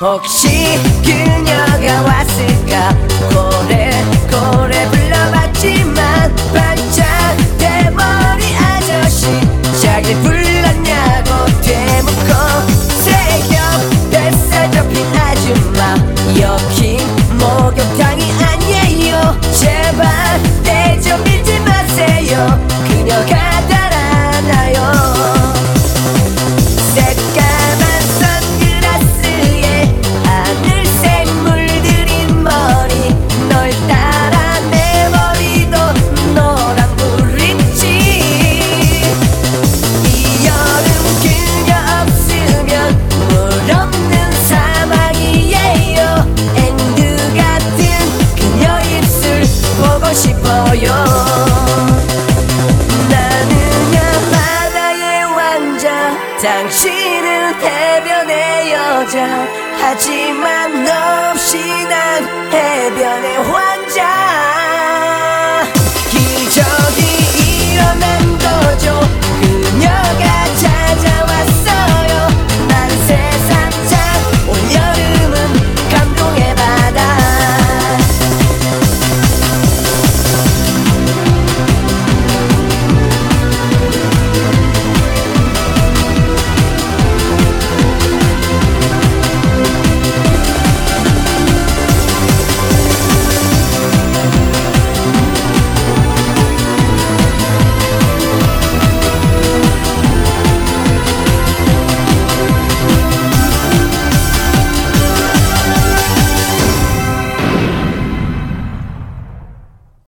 혹시 그녀가 왔을까? 당신은 해변의 여자. 하지만 너 없이 난 해변의 환자.